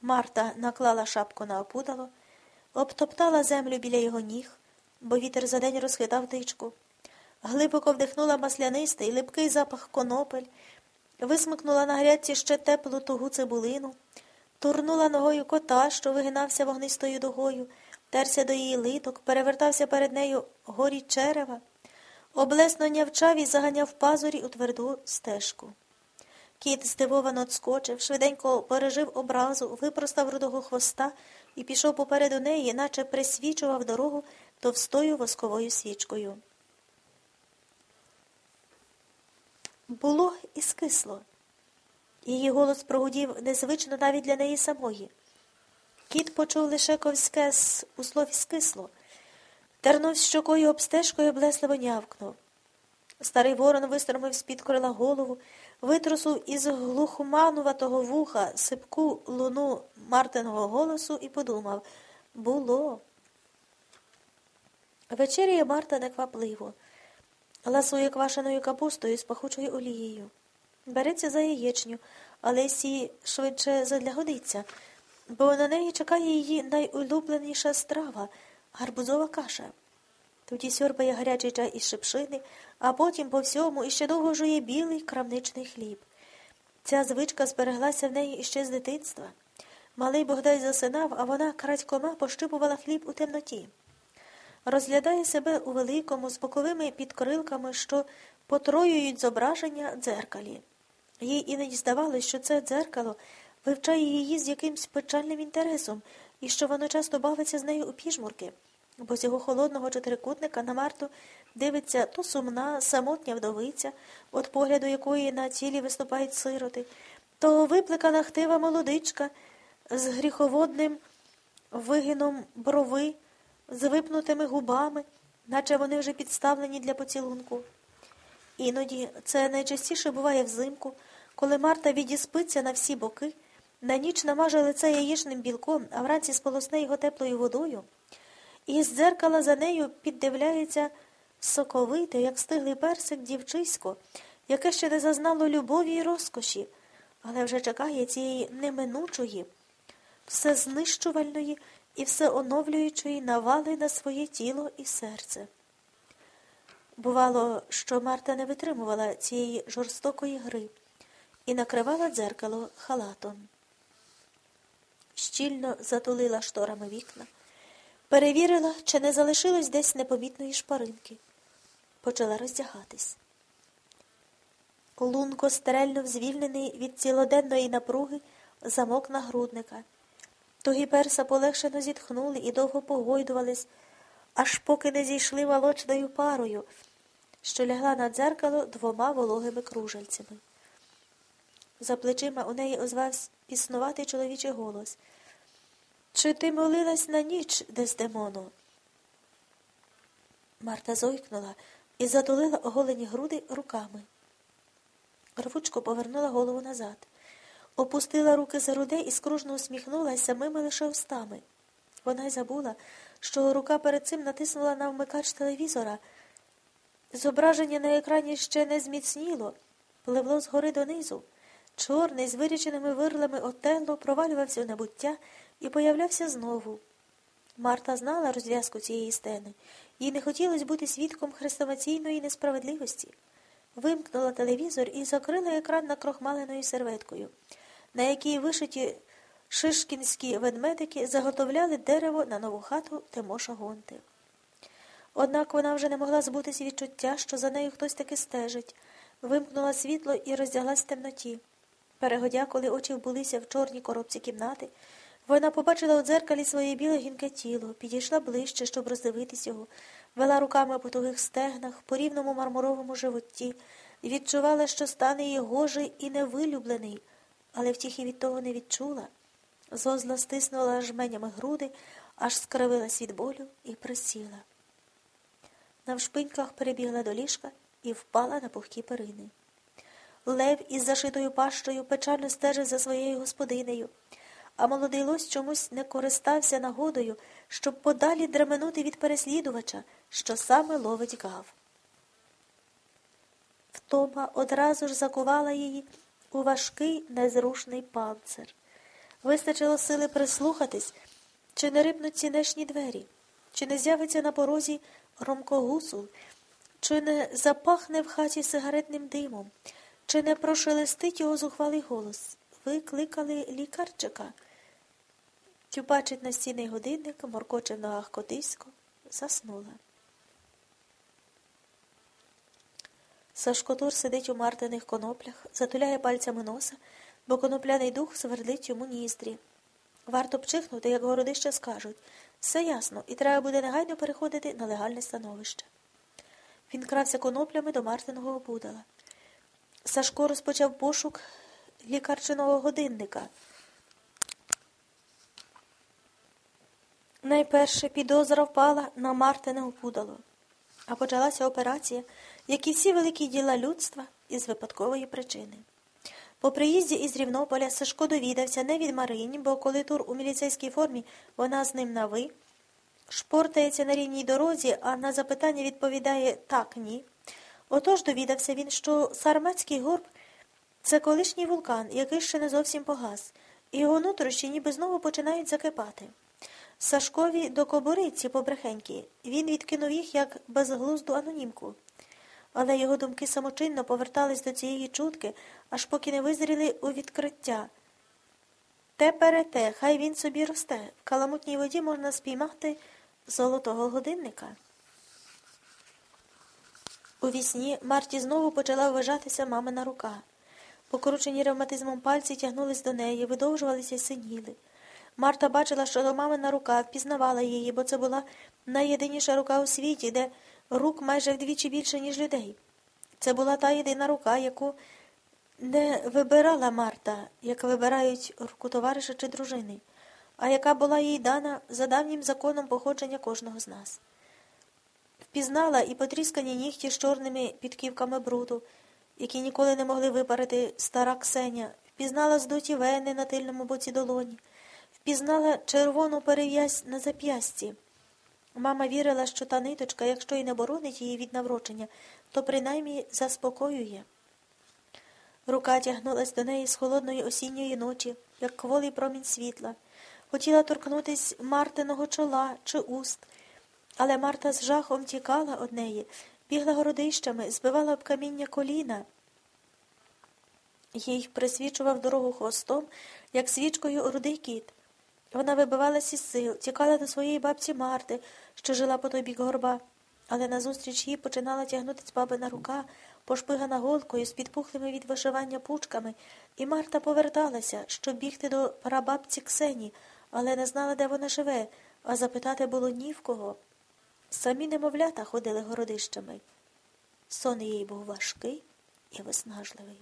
Марта наклала шапку на опудало, обтоптала землю біля його ніг, бо вітер за день розхитав тичку, глибоко вдихнула маслянистий, липкий запах конопель, висмикнула на грядці ще теплу тугу цибулину, турнула ногою кота, що вигинався вогнистою дугою, терся до її литок, перевертався перед нею горі черева, облесно нявчав і заганяв пазурі у тверду стежку. Кіт здивовано отскочив, швиденько пережив образу, випростав рудого хвоста і пішов попереду неї, наче присвічував дорогу товстою восковою свічкою. Було і скисло. Її голос прогудів незвично навіть для неї самої. Кіт почув лише ковське у слові скисло, тернув щокою об стежку і облесливо нявкнув. Старий ворон вистромив з-під крила голову, витрусив із глухомануватого вуха сипку луну Мартиного голосу і подумав було. Вечеряє Марта неквапливо, ласує квашеною капустою з пахучою олією. Береться за яєчню, але сі швидше задля годиться, бо на неї чекає її найулюбленіша страва гарбузова каша. Тоді сьорбає гарячий чай із шипшини, а потім по всьому іще довго жує білий крамничний хліб. Ця звичка збереглася в неї іще з дитинства. Малий Богдай засинав, а вона крадькома пощипувала хліб у темноті. Розглядає себе у великому, з боковими підкрилками, що потроюють зображення дзеркалі. Їй іноді здавалось, що це дзеркало вивчає її з якимсь печальним інтересом і що воно часто бавиться з нею у піжмурки бо з його холодного чотирикутника на Марту дивиться то сумна, самотня вдовиця, от погляду якої на тілі виступають сироти, то виплекана хтива молодичка з гріховодним вигином брови, з випнутими губами, наче вони вже підставлені для поцілунку. Іноді це найчастіше буває взимку, коли Марта відіспиться на всі боки, на ніч намаже лице яєчним білком, а вранці сполосне його теплою водою і з дзеркала за нею піддивляється соковите, як стиглий персик дівчисько, яке ще не зазнало любові й розкоші, але вже чекає цієї неминучої, все знищувальної і все оновлюючої навали на своє тіло і серце. Бувало, що Марта не витримувала цієї жорстокої гри і накривала дзеркало халатом. Щільно затулила шторами вікна. Перевірила, чи не залишилось десь непомітної шпаринки. Почала роздягатись. Лунко стерельно звільнений від цілоденної напруги замок нагрудника. Тугі перса полегшено зітхнули і довго погойдувались, аж поки не зійшли волочною парою, що лягла на дзеркало двома вологими кружальцями. За плечима у неї озвався піснуватий чоловічий голос. Чи ти молилась на ніч, Дездемоно? Марта зойкнула і затулила оголені груди руками. Рвучко повернула голову назад, опустила руки за грудей і скружно усміхнулася самими лише устами. Вона й забула, що рука перед цим натиснула на вмикач телевізора. Зображення на екрані ще не зміцніло, пливло згори донизу. Чорний, з виріченими вирлами отелло провалювався у набуття і появлявся знову. Марта знала розв'язку цієї стени, їй не хотілося бути свідком хрестомаційної несправедливості. Вимкнула телевізор і закрила екран накрохмаленою серветкою, на якій вишиті шишкінські ведмедики заготовляли дерево на нову хату Тимоша Гонти. Однак вона вже не могла збутися відчуття, що за нею хтось таки стежить, вимкнула світло і роздяглась в темноті. Перегодя, коли очі вбулися в чорній коробці кімнати, вона побачила у дзеркалі своє біле гінке тіло, підійшла ближче, щоб роздивитись його, вела руками по тугих стегнах, по рівному мармуровому животі, відчувала, що стане її гожий і невилюблений, але втіхи від того не відчула. Зозла стиснула жменями груди, аж скривилась від болю і присіла. Навшпиньках перебігла до ліжка і впала на пухкі перини. Лев із зашитою пащою печально стежив за своєю господинею а молодий лось чомусь не користався нагодою, щоб подалі дременути від переслідувача, що саме ловить гав. Втома одразу ж закувала її у важкий незрушний панцир. Вистачило сили прислухатись, чи не рипнуть цінешні двері, чи не з'явиться на порозі Ромко Гусул, чи не запахне в хаті сигаретним димом, чи не прошелестить його зухвалий голос. Ви кликали лікарчика. Тюпачить настінний годинник, моркоче в ногах котисько, заснула. Сашкотур сидить у мартиних коноплях, затуляє пальцями носа, бо конопляний дух свердить йому ніздрі. Варто б чихнути, як городище скажуть. Все ясно, і треба буде негайно переходити на легальне становище. Він крався коноплями до Мартиного обудала. Сашко розпочав пошук лікарчиного годинника. Найперше підозра впала на Мартине опудало, а почалася операція, як і всі великі діла людства, із випадкової причини. По приїзді із Рівнополя Сашко довідався не від Марині, бо коли тур у міліцейській формі вона з ним на ви, шпортається на рівній дорозі, а на запитання відповідає так, ні. Отож довідався він, що Сарматський горб це колишній вулкан, який ще не зовсім погас, і його нутрощі ніби знову починають закипати. Сашкові до кобуриці побрехенькі, він відкинув їх як безглузду анонімку. Але його думки самочинно повертались до цієї чутки, аж поки не визріли у відкриття. Те перете, хай він собі росте. В каламутній воді можна спіймати золотого годинника. У вісні Марті знову почала вважатися мамина рука. Покручені ревматизмом пальці тягнулись до неї, видовжувалися й синіли. Марта бачила, що до мамина рука впізнавала її, бо це була найєдиніша рука у світі, де рук майже вдвічі більше, ніж людей. Це була та єдина рука, яку не вибирала Марта, як вибирають руку товариша чи дружини, а яка була їй дана за давнім законом походження кожного з нас. Впізнала і потріскані нігті з чорними підківками бруду, які ніколи не могли випарити стара Ксеня, впізнала здуті вени на тильному боці долоні, впізнала червону перев'язь на зап'ясті. Мама вірила, що та ниточка, якщо й не боронить її від наврочення, то принаймні заспокоює. Рука тягнулась до неї з холодної осінньої ночі, як кволий промінь світла. Хотіла торкнутись Мартиного чола чи уст, але Марта з жахом тікала од неї, бігла городищами, збивала об каміння коліна. Їй присвічував дорогу хвостом, як свічкою рудий кіт. Вона вибивалась із сил, тікала до своєї бабці Марти, що жила по той бік горба, але назустріч їй починала тягнутись бабина рука, пошпигана голкою з підпухлими від вишивання пучками, і Марта поверталася, щоб бігти до прабабці Ксені, але не знала, де вона живе, а запитати було ні в кого. Самі немовлята ходили городищами. Сон їй був важкий і виснажливий.